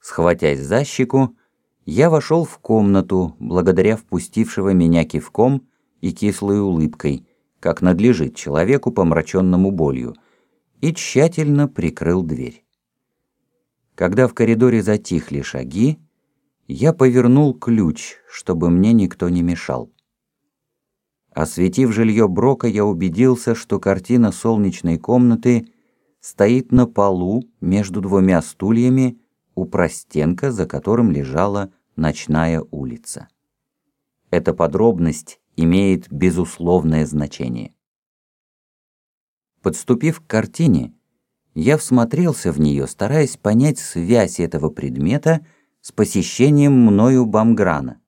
Схватясь за щеку, я вошел в комнату, благодаря впустившего меня кивком и кислой улыбкой, как надлежит человеку, помраченному болью, и тщательно прикрыл дверь. Когда в коридоре затихли шаги, я повернул ключ, чтобы мне никто не мешал. Осветив жилье Брока, я убедился, что картина солнечной комнаты стоит на полу между двумя стульями у простенка, за которым лежала ночная улица. Эта подробность имеет безусловное значение. Подступив к картине, я всмотрелся в нее, стараясь понять связь этого предмета с посещением мною Бамграна.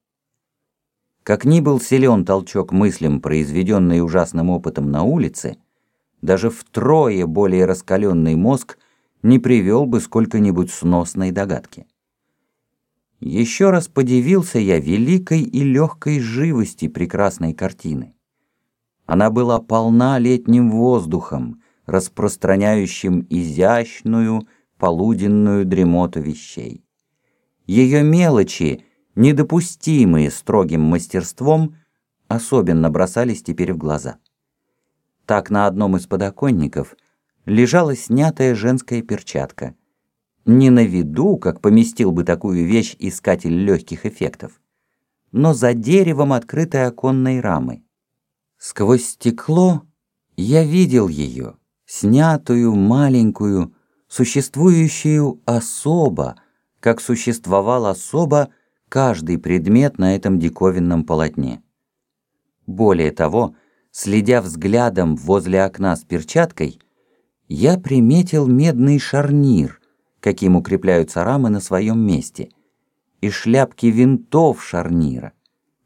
Как ни был силен толчок мыслям, произведенный ужасным опытом на улице, даже втрое более раскаленный мозг не привел бы сколько-нибудь сносной догадки. Еще раз подивился я великой и легкой живости прекрасной картины. Она была полна летним воздухом, распространяющим изящную полуденную дремоту вещей. Ее мелочи, недопустимые строгим мастерством, особенно бросались теперь в глаза. Так на одном из подоконников лежала снятая женская перчатка. Не на виду, как поместил бы такую вещь искатель легких эффектов, но за деревом открытой оконной рамы. Сквозь стекло я видел ее, снятую, маленькую, существующую особо, как существовал особо каждый предмет на этом диковинном полотне. Более того, следя взглядом возле окна с перчаткой, я приметил медный шарнир, каким укрепляются рамы на своем месте, и шляпки винтов шарнира.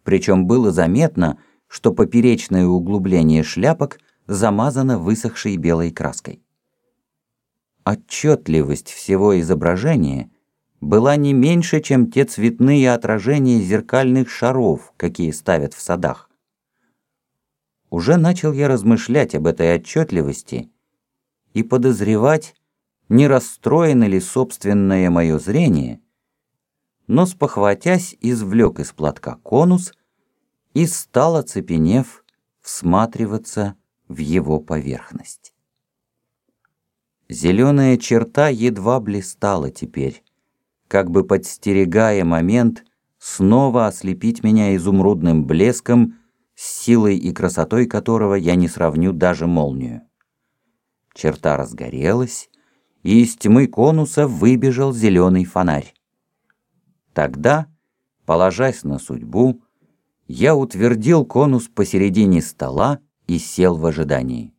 Причем было заметно, что поперечное углубление шляпок замазано высохшей белой краской. Отчетливость всего изображения была не меньше, чем те цветные отражения зеркальных шаров, какие ставят в садах. Уже начал я размышлять об этой отчетливости и подозревать, не расстроено ли собственное мое зрение, но, спохватясь, извлек из платка конус — и стал, оцепенев, всматриваться в его поверхность. Зеленая черта едва блистала теперь, как бы подстерегая момент снова ослепить меня изумрудным блеском, с силой и красотой которого я не сравню даже молнию. Черта разгорелась, и из тьмы конуса выбежал зеленый фонарь. Тогда, положась на судьбу, я утвердил конус посередине стола и сел в ожидании.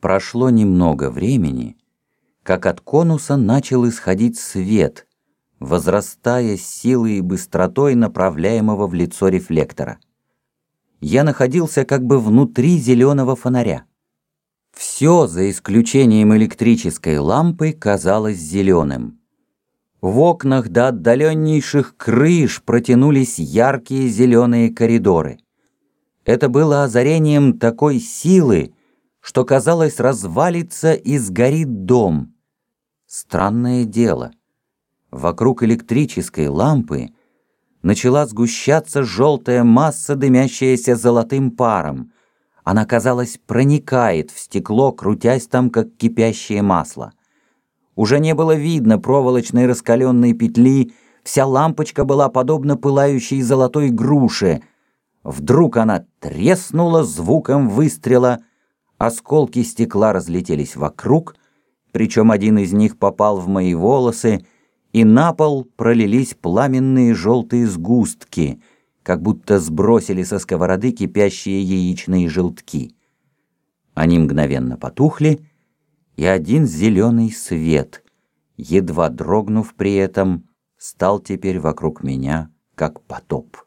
Прошло немного времени, как от конуса начал исходить свет, возрастая силой и быстротой направляемого в лицо рефлектора. Я находился как бы внутри зеленого фонаря. Все, за исключением электрической лампы, казалось зеленым. В окнах до отдаленнейших крыш протянулись яркие зеленые коридоры. Это было озарением такой силы, что, казалось, развалится и сгорит дом. Странное дело. Вокруг электрической лампы начала сгущаться желтая масса, дымящаяся золотым паром. Она, казалось, проникает в стекло, крутясь там, как кипящее масло. Уже не было видно проволочной раскаленной петли, вся лампочка была подобна пылающей золотой груше. Вдруг она треснула звуком выстрела, осколки стекла разлетелись вокруг, причем один из них попал в мои волосы, и на пол пролились пламенные желтые сгустки, как будто сбросили со сковороды кипящие яичные желтки. Они мгновенно потухли, и один зеленый свет, едва дрогнув при этом, стал теперь вокруг меня, как потоп.